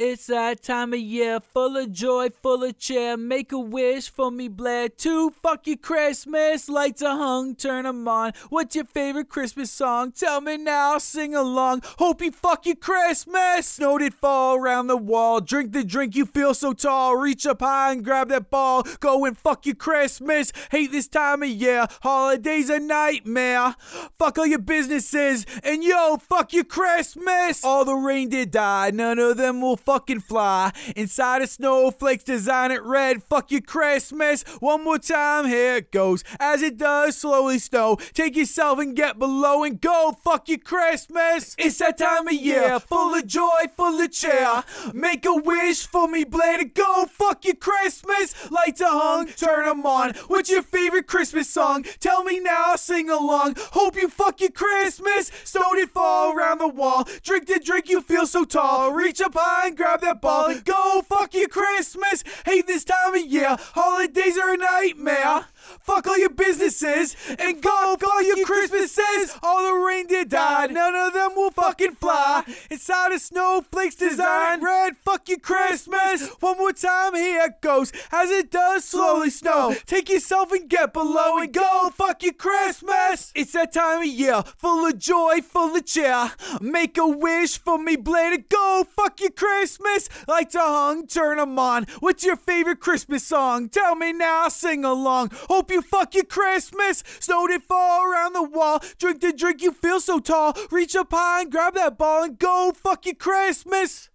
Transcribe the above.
It's that time of year, full of joy, full of cheer. Make a wish for me, Blair. To fuck your Christmas, lights are hung, turn 'em on. What's your favorite Christmas song? Tell me now, sing along. Hope you fuck your Christmas. Snow did fall around the wall. Drink the drink, you feel so tall. Reach up high and grab that ball. Go and fuck your Christmas. Hate this time of year. Holidays a nightmare. Fuck all your businesses. And yo, fuck your Christmas. All the reindeer died. None of them will fucking fly. Inside of snowflakes, design it red. Fuck your Christmas. One more time, here it goes. As it does slowly snow. Take yourself and get below and go. Fuck your Christmas. It's that time of year. Full of joy, full of cheer. Make a wish for me, Blair, go. Fuck your Christmas. Lights are hung, turn 'em on. What's your favorite Christmas song? Tell me now, sing along. Hope you fuck your Christmas. Snow did fall around the wall. Drink the drink, you feel so tall. Reach up high grab that ball and go. Fuck your Christmas. Hate this time of year. Holidays are a nightmare. Fuck all your businesses and go fuck all your Christmases. All the reindeer died, none of them will fucking fly. Inside of snowflakes design red. Fuck your Christmas. One more time, here it goes. As it does slowly snow. Take yourself and get below and go. Fuck your Christmas. It's that time of year, full of joy, full of cheer. Make a wish for me, to go. Fuck your Christmas. Lights are hung, turn 'em on. What's your favorite Christmas song? Tell me now, sing along. Hope you fuck your Christmas. Snow did fall around the wall. Drink the drink, you feel so tall. Reach up high and grab that ball and go. Fuck your Christmas.